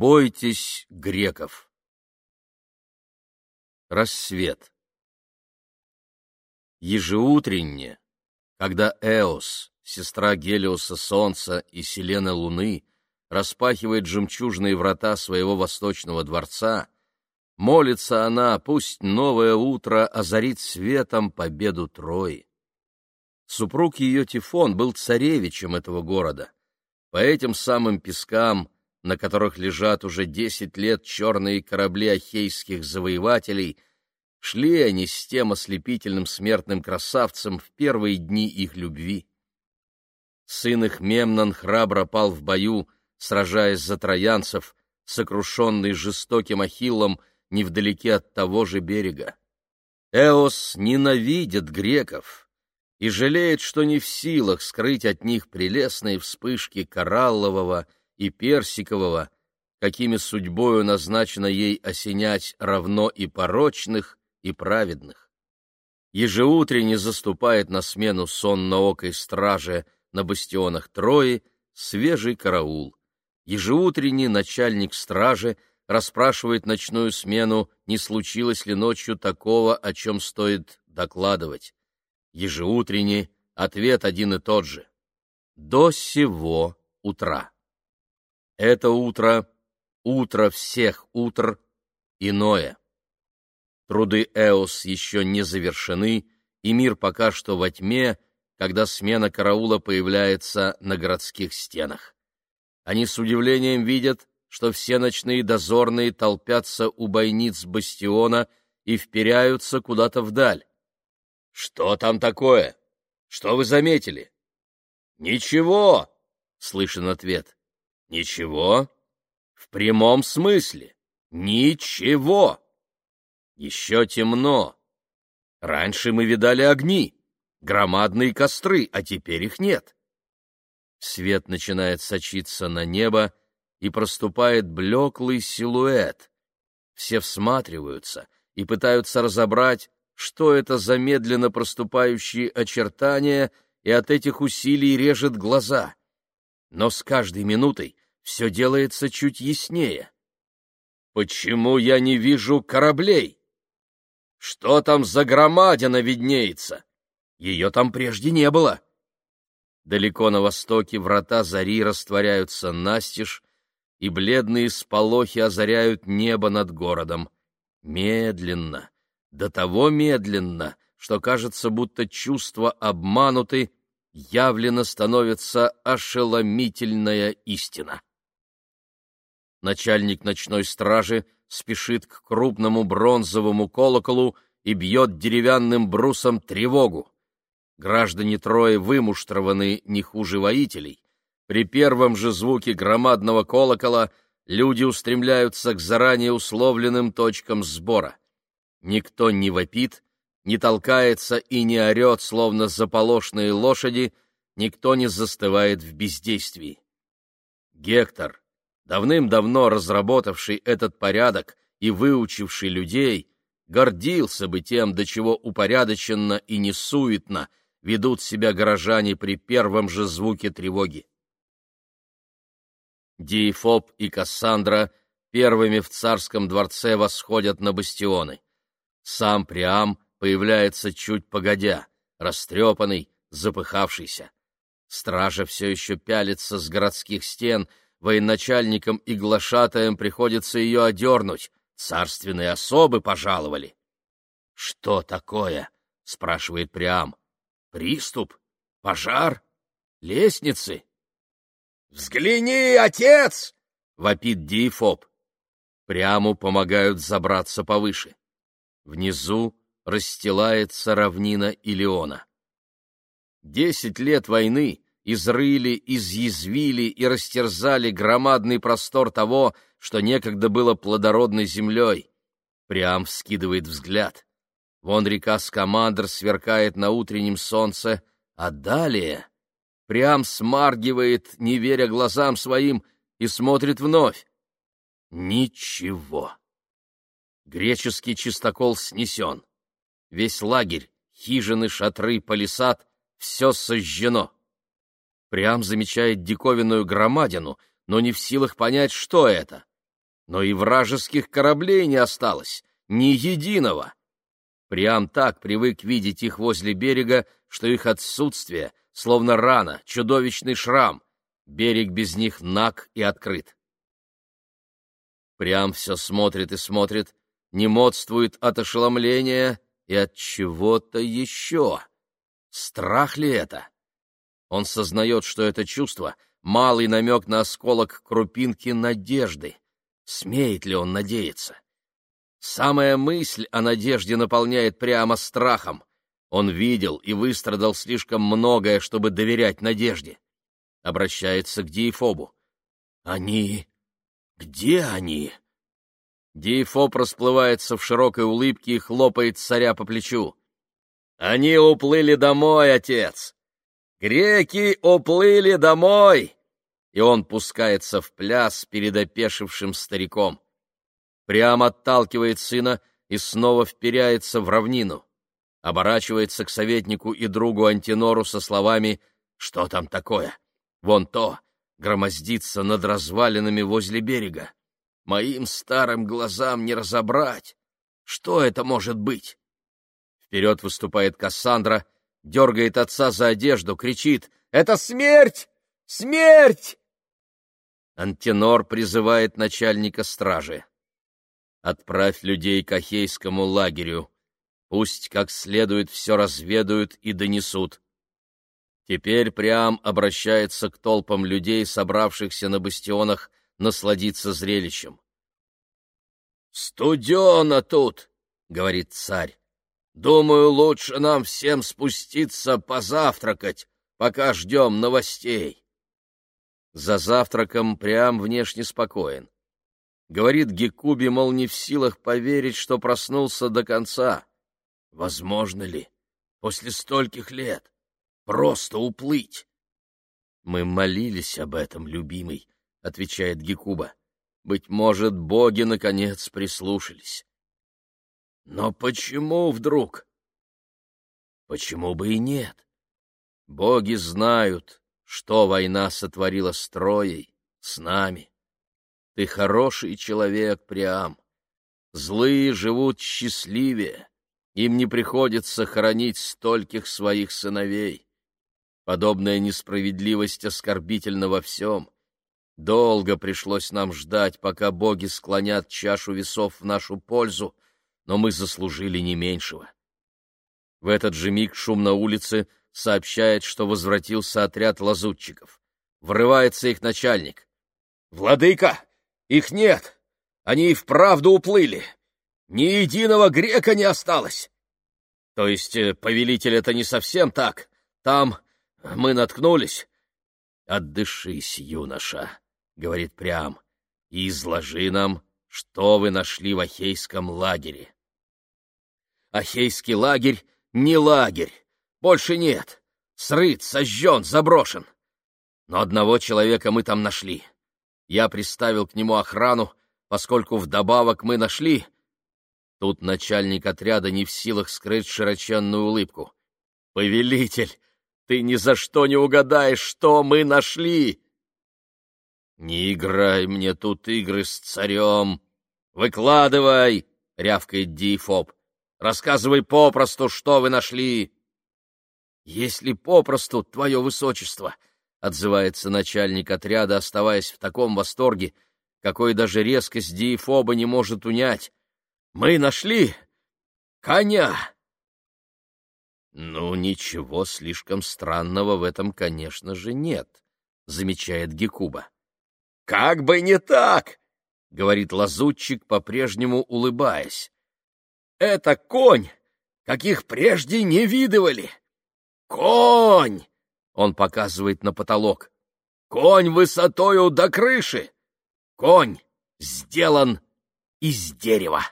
Бойтесь греков. Рассвет. Ежеутренне, когда Эос, сестра Гелиоса Солнца и Селены Луны, распахивает жемчужные врата своего восточного дворца, молится она, пусть новое утро озарит светом победу Трои. Супруг ее Тифон был царевичем этого города. По этим самым пескам, на которых лежат уже десять лет черные корабли ахейских завоевателей — Шли они с тем ослепительным смертным красавцем в первые дни их любви. Сын их Мемнон храбро пал в бою, сражаясь за троянцев, сокрушенный жестоким Ахиллом невдалеке от того же берега. Эос ненавидит греков и жалеет, что не в силах скрыть от них прелестные вспышки кораллового и персикового, какими судьбою назначено ей осенять равно и порочных, и праведных. Ежеутренне заступает на смену сонноокой страже на бастионах Трои свежий караул. Ежеутренний начальник стражи расспрашивает ночную смену, не случилось ли ночью такого, о чем стоит докладывать. Ежеутренний ответ один и тот же. До сего утра. Это утро, утро всех утр, иное. Труды Эос еще не завершены, и мир пока что во тьме, когда смена караула появляется на городских стенах. Они с удивлением видят, что все ночные дозорные толпятся у бойниц бастиона и вперяются куда-то вдаль. «Что там такое? Что вы заметили?» «Ничего!» — слышен ответ. «Ничего? В прямом смысле? Ничего!» Еще темно. Раньше мы видали огни, громадные костры, а теперь их нет. Свет начинает сочиться на небо, и проступает блеклый силуэт. Все всматриваются и пытаются разобрать, что это за медленно проступающие очертания, и от этих усилий режет глаза. Но с каждой минутой все делается чуть яснее. «Почему я не вижу кораблей?» Что там за громадина виднеется? Ее там прежде не было. Далеко на востоке врата зари растворяются настежь, и бледные сполохи озаряют небо над городом. Медленно, до того медленно, что кажется, будто чувства обмануты, явлено становится ошеломительная истина. Начальник ночной стражи — спешит к крупному бронзовому колоколу и бьет деревянным брусом тревогу. Граждане Трои вымуштрованы не хуже воителей. При первом же звуке громадного колокола люди устремляются к заранее условленным точкам сбора. Никто не вопит, не толкается и не орет, словно заполошные лошади, никто не застывает в бездействии. Гектор, давным-давно разработавший этот порядок и выучивший людей, гордился бы тем, до чего упорядоченно и несуетно ведут себя горожане при первом же звуке тревоги. Диефоб и Кассандра первыми в царском дворце восходят на бастионы. Сам Приам появляется чуть погодя, растрепанный, запыхавшийся. Стража все еще пялится с городских стен — военачальникам и глашатаям приходится ее одернуть. Царственные особы пожаловали. — Что такое? — спрашивает Приам. — Приступ? Пожар? Лестницы? — Взгляни, отец! — вопит Диефоб. Пряму помогают забраться повыше. Внизу расстилается равнина Илеона. Десять лет войны изрыли, изъязвили и растерзали громадный простор того, что некогда было плодородной землей. Прям вскидывает взгляд. Вон река Скамандр сверкает на утреннем солнце, а далее Прям смаргивает, не веря глазам своим, и смотрит вновь. Ничего. Греческий чистокол снесен. Весь лагерь, хижины, шатры, палисад — все сожжено. Прям замечает диковинную громадину, но не в силах понять, что это. но и вражеских кораблей не осталось, ни единого. Прям так привык видеть их возле берега, что их отсутствие, словно рана, чудовищный шрам. Берег без них наг и открыт. Прям все смотрит и смотрит, не модствует от ошеломления и от чего-то еще. Страх ли это? Он сознает, что это чувство — малый намек на осколок крупинки надежды. Смеет ли он надеяться? Самая мысль о надежде наполняет прямо страхом. Он видел и выстрадал слишком многое, чтобы доверять надежде. Обращается к Диефобу. «Они... Где они?» Диефоб расплывается в широкой улыбке и хлопает царя по плечу. «Они уплыли домой, отец! Греки уплыли домой!» И он пускается в пляс перед опешившим стариком прямо отталкивает сына и снова вперяется в равнину. Оборачивается к советнику и другу Антинору со словами «Что там такое? Вон то, громоздится над развалинами возле берега. Моим старым глазам не разобрать. Что это может быть?» Вперед выступает Кассандра, дергает отца за одежду, кричит «Это смерть! Смерть!» Антинор призывает начальника стражи. Отправь людей к Ахейскому лагерю. Пусть как следует все разведают и донесут. Теперь Приам обращается к толпам людей, собравшихся на бастионах, насладиться зрелищем. «Студено тут!» — говорит царь. «Думаю, лучше нам всем спуститься позавтракать, пока ждем новостей». За завтраком Приам внешне спокоен. Говорит Гекуби, мол, не в силах поверить, что проснулся до конца. Возможно ли? После стольких лет. Просто уплыть. Мы молились об этом, любимый, — отвечает Гекуба. Быть может, боги, наконец, прислушались. Но почему вдруг? Почему бы и нет? Боги знают, что война сотворила с Троей, с нами. Ты хороший человек, Приам. Злые живут счастливее, им не приходится хоронить стольких своих сыновей. Подобная несправедливость оскорбительна во всем. Долго пришлось нам ждать, пока боги склонят чашу весов в нашу пользу, но мы заслужили не меньшего. В этот же миг шум на улице сообщает, что возвратился отряд лазутчиков. Врывается их начальник. «Владыка, их нет. Они и вправду уплыли. Ни единого грека не осталось. То есть, э, повелитель, это не совсем так. Там мы наткнулись. Отдышись, юноша, — говорит Прям, — и изложи нам, что вы нашли в Ахейском лагере. Ахейский лагерь не лагерь. Больше нет. Срыт, сожжен, заброшен. Но одного человека мы там нашли. Я приставил к нему охрану, поскольку вдобавок мы нашли... Тут начальник отряда не в силах скрыть широченную улыбку. «Повелитель, ты ни за что не угадаешь, что мы нашли!» «Не играй мне тут игры с царем! Выкладывай!» — рявкает Дифоб. «Рассказывай попросту, что вы нашли!» «Если попросту, твое высочество!» — отзывается начальник отряда, оставаясь в таком восторге, какой даже резкость Диефоба не может унять. «Мы нашли коня!» «Ну, ничего слишком странного в этом, конечно же, нет», — замечает Гекуба. «Как бы не так!» — говорит лазутчик, по-прежнему улыбаясь. «Это конь, каких прежде не видывали! Конь!» Он показывает на потолок. «Конь высотою до крыши! Конь сделан из дерева!»